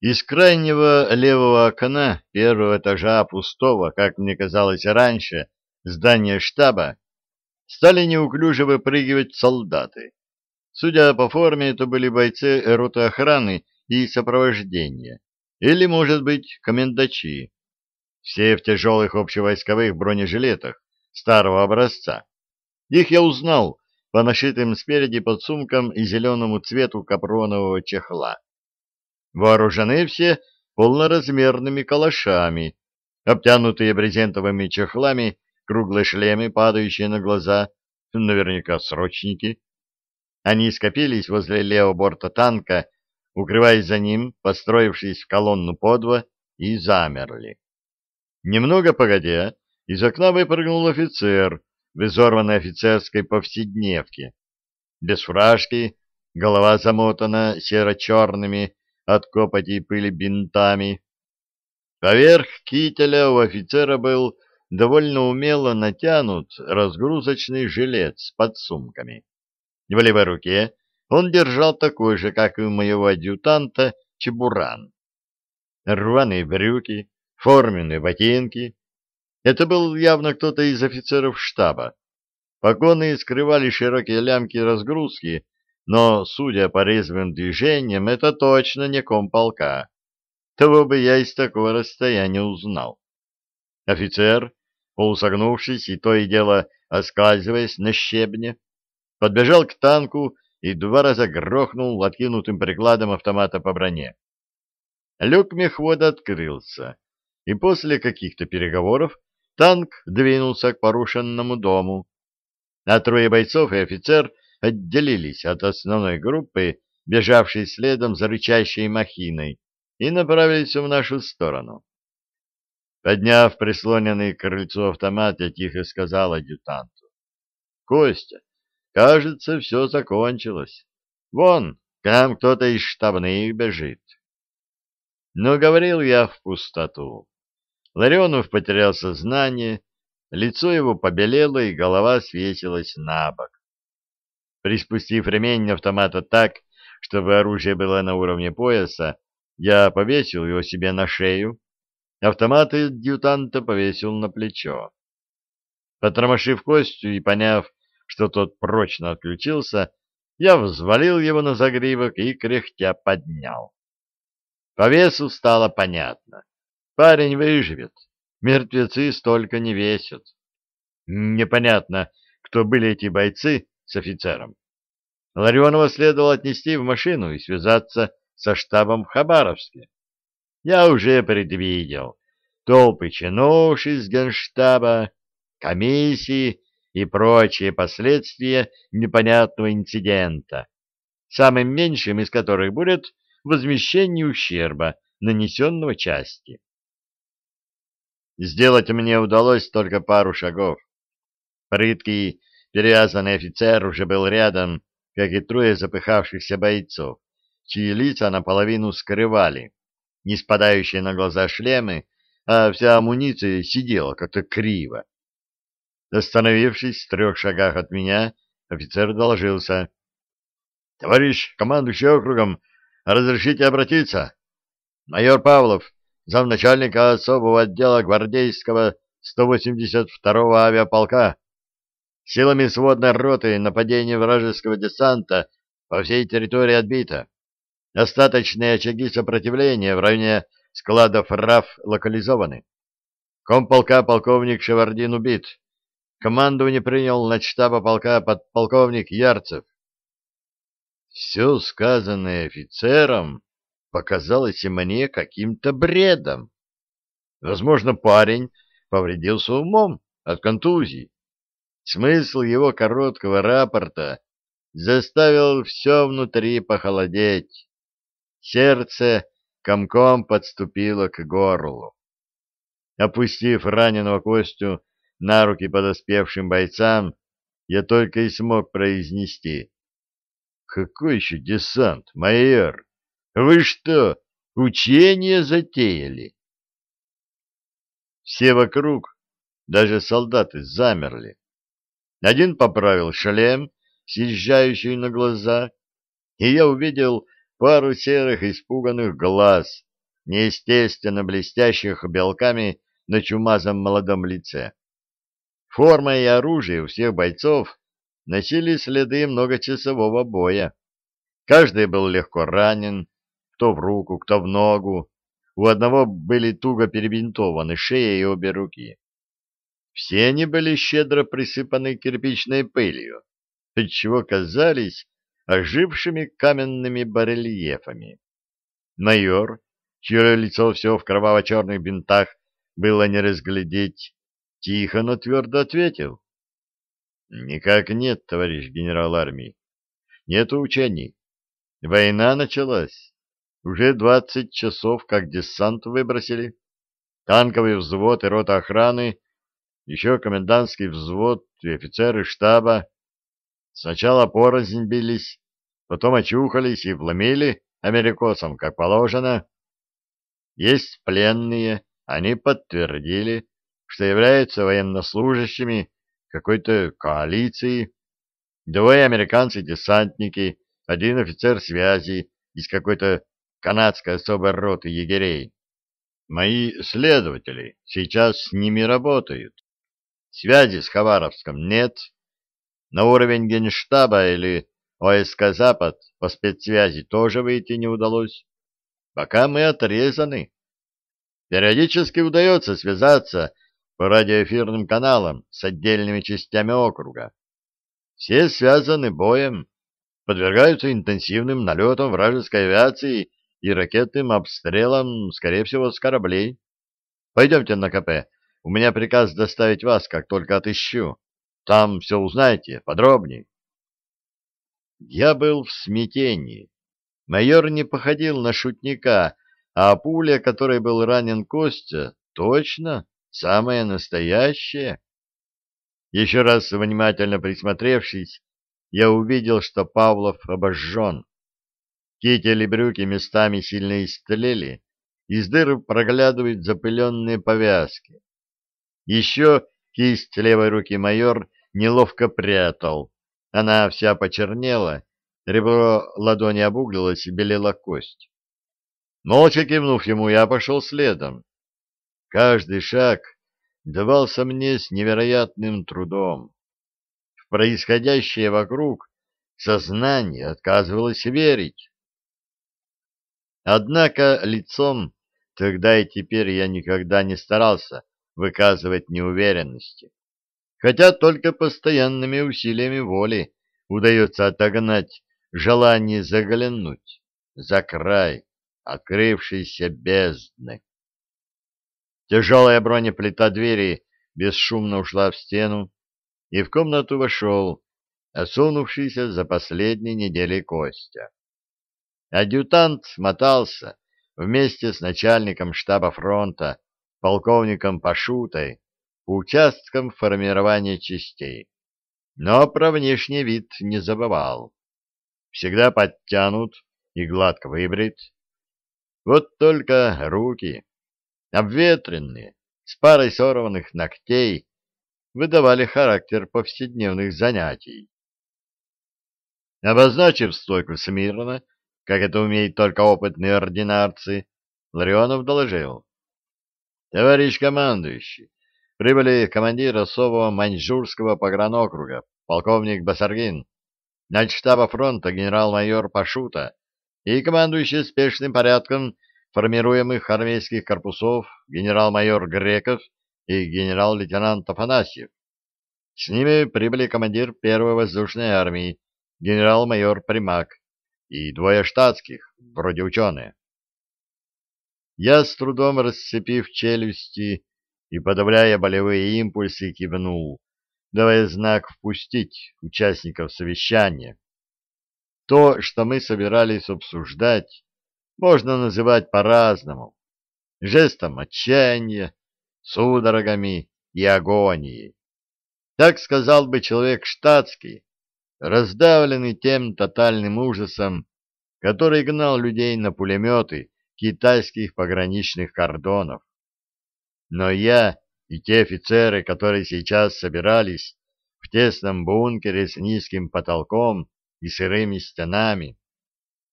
Из крайнего левого окна первого этажа пустого, как мне казалось раньше, здания штаба, стали неуклюже выпрыгивать солдаты. Судя по форме, это были бойцы роты охраны и сопровождения, или, может быть, комендачи. Все в тяжелых общевойсковых бронежилетах старого образца. Их я узнал по нашитым спереди под сумкам и зеленому цвету капронового чехла. Вооружены все полноразмерными калашами, обтянутые брезентовыми чехлами, круглые шлемы, падающие на глаза, наверняка срочники. Они скопились возле левого борта танка, укрываясь за ним, построившись в колонну по два, и замерли. Немного погодя, из окна выпрыгнул офицер в изорванной офицерской повседневке. Без фуражки, голова замотана серо-черными от копоти и пыли бинтами. Поверх кителя у офицера был довольно умело натянут разгрузочный жилет с подсумками. В левой руке он держал такой же, как и у моего адъютанта, чебуран. Рваные брюки, форменные ботинки. Это был явно кто-то из офицеров штаба. Погоны скрывали широкие лямки разгрузки, но, судя по резвым движениям, это точно не комполка. Того бы я из такого расстояния узнал. Офицер, полусогнувшись и то и дело оскальзываясь на щебне, подбежал к танку и два раза грохнул откинутым прикладом автомата по броне. Люк мехвода открылся, и после каких-то переговоров танк двинулся к порушенному дому, а трое бойцов и офицер — отделились от основной группы, бежавшей следом за рычащей махиной, и направились в нашу сторону. Подняв прислоненный к крыльцу автомат, я тихо сказал адъютанту. — Костя, кажется, все закончилось. Вон, к нам кто-то из штабных бежит. Но говорил я в пустоту. Ларионов потерял сознание, лицо его побелело, и голова свесилась на бок. Приспустив ремень автомата так, чтобы оружие было на уровне пояса, я повесил его себе на шею, автомат адъютанта повесил на плечо. Потромошив Костю и поняв, что тот прочно отключился, я взвалил его на загривок и кряхтя поднял. По весу стало понятно. Парень выживет, мертвецы столько не весят. Непонятно, кто были эти бойцы, с офицером. Ларионова следовало отнести в машину и связаться со штабом в Хабаровске. Я уже предвидел толпы чинуш из генштаба, комиссии и прочие последствия непонятного инцидента, самым меньшим из которых будет возмещение ущерба, нанесенного части. Сделать мне удалось только пару шагов. Прыткий Перевязанный офицер уже был рядом, как и трое запыхавшихся бойцов, чьи лица наполовину скрывали, не спадающие на глаза шлемы, а вся амуниция сидела как-то криво. Остановившись в трех шагах от меня, офицер доложился. — Товарищ командующий округом, разрешите обратиться? Майор Павлов, замначальника особого отдела гвардейского 182-го авиаполка Силами сводной роты нападение вражеского десанта по всей территории отбито. Остаточные очаги сопротивления в районе складов РАФ локализованы. Комполка полковник Шевардин убит. Командование принял на штаба полка подполковник Ярцев. Все сказанное офицером показалось и мне каким-то бредом. Возможно, парень повредился умом от контузии Смысл его короткого рапорта заставил все внутри похолодеть. Сердце комком подступило к горлу. Опустив раненого Костю на руки подоспевшим бойцам, я только и смог произнести. — Какой еще десант, майор? Вы что, учение затеяли? Все вокруг, даже солдаты, замерли. Один поправил шлем, съезжающий на глаза, и я увидел пару серых испуганных глаз, неестественно блестящих белками на чумазом молодом лице. Форма и оружие у всех бойцов носили следы многочасового боя. Каждый был легко ранен, кто в руку, кто в ногу. У одного были туго перебинтованы шея и обе руки. Все они были щедро присыпаны кирпичной пылью, отчего казались ожившими каменными барельефами. Майор, чье лицо все в кроваво-черных бинтах было не разглядеть, тихо, но твердо ответил. — Никак нет, товарищ генерал армии. Нет учений. Война началась. Уже двадцать часов, как десант выбросили. Танковый взвод и рота охраны, еще комендантский взвод и офицеры штаба. Сначала порознь бились, потом очухались и вломили америкосам, как положено. Есть пленные, они подтвердили, что являются военнослужащими какой-то коалиции. Двое американцы-десантники, один офицер связи из какой-то канадской особой роты егерей. Мои следователи сейчас с ними работают. Связи с Хабаровском нет. На уровень генштаба или ОСК «Запад» по спецсвязи тоже выйти не удалось. Пока мы отрезаны. Периодически удается связаться по радиоэфирным каналам с отдельными частями округа. Все связаны боем, подвергаются интенсивным налетам вражеской авиации и ракетным обстрелам, скорее всего, с кораблей. Пойдемте на КП. У меня приказ доставить вас, как только отыщу. Там все узнаете подробнее. Я был в смятении. Майор не походил на шутника, а пуля, которой был ранен Костя, точно самая настоящая. Еще раз внимательно присмотревшись, я увидел, что Павлов обожжен. Китель и брюки местами сильно истлели, из дыр проглядывают запыленные повязки. Еще кисть левой руки майор неловко прятал. Она вся почернела, ребро ладони обуглилось и белела кость. Молча кивнув ему, я пошел следом. Каждый шаг давался мне с невероятным трудом. В происходящее вокруг сознание отказывалось верить. Однако лицом тогда и теперь я никогда не старался выказывать неуверенности, хотя только постоянными усилиями воли удается отогнать желание заглянуть за край открывшейся бездны. Тяжелая бронеплита двери бесшумно ушла в стену, и в комнату вошел осунувшийся за последние недели Костя. Адъютант мотался вместе с начальником штаба фронта, полковником Пашутой, по участкам формирования частей. Но про внешний вид не забывал. Всегда подтянут и гладко выбрит. Вот только руки, обветренные, с парой сорванных ногтей, выдавали характер повседневных занятий. Обозначив стойку смирно, как это умеют только опытные ординарцы, Ларионов доложил. Товарищ командующий, прибыли командир особого маньчжурского погранокруга, полковник Басаргин, начштаба фронта генерал-майор Пашута и командующий спешным порядком формируемых армейских корпусов генерал-майор Греков и генерал-лейтенант Афанасьев. С ними прибыли командир первой воздушной армии генерал-майор Примак и двое штатских, вроде ученые. Я, с трудом расцепив челюсти и подавляя болевые импульсы, кивнул, давая знак впустить участников совещания. То, что мы собирались обсуждать, можно называть по-разному. Жестом отчаяния, судорогами и агонией. Так сказал бы человек штатский, раздавленный тем тотальным ужасом, который гнал людей на пулеметы китайских пограничных кордонов. Но я и те офицеры, которые сейчас собирались в тесном бункере с низким потолком и сырыми стенами,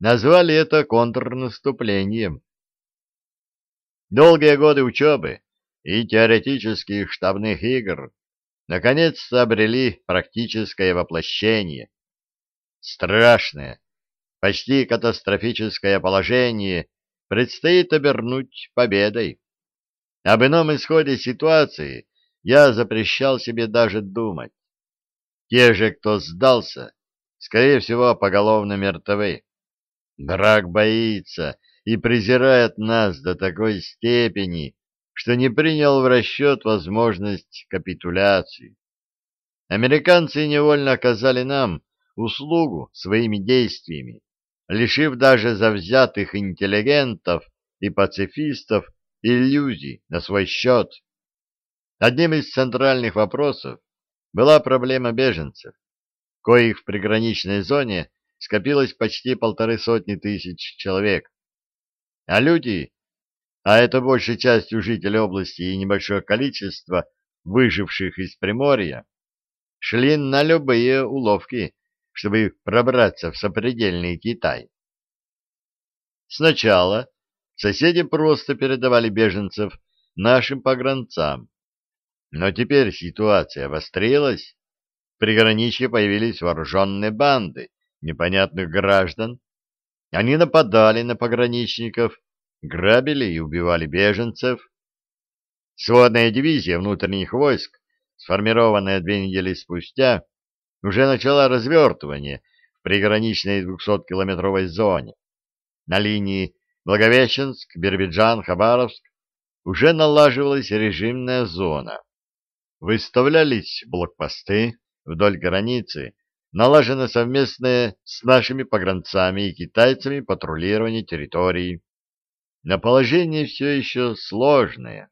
назвали это контрнаступлением. Долгие годы учебы и теоретических штабных игр наконец-то обрели практическое воплощение. Страшное, почти катастрофическое положение предстоит обернуть победой. Об ином исходе ситуации я запрещал себе даже думать. Те же, кто сдался, скорее всего, поголовно мертвы. Враг боится и презирает нас до такой степени, что не принял в расчет возможность капитуляции. Американцы невольно оказали нам услугу своими действиями, лишив даже завзятых интеллигентов и пацифистов иллюзий на свой счет. Одним из центральных вопросов была проблема беженцев, коих в приграничной зоне скопилось почти полторы сотни тысяч человек. А люди, а это большей частью жителей области и небольшое количество выживших из Приморья, шли на любые уловки, чтобы пробраться в сопредельный Китай. Сначала соседи просто передавали беженцев нашим погранцам, но теперь ситуация обострилась, в приграничье появились вооруженные банды непонятных граждан, они нападали на пограничников, грабили и убивали беженцев. Сводная дивизия внутренних войск, сформированная две недели спустя, уже начала развертывание в приграничной 200-километровой зоне. На линии Благовещенск, Биробиджан, Хабаровск уже налаживалась режимная зона. Выставлялись блокпосты вдоль границы, налажено совместное с нашими погранцами и китайцами патрулирование территории. На положение все еще сложное.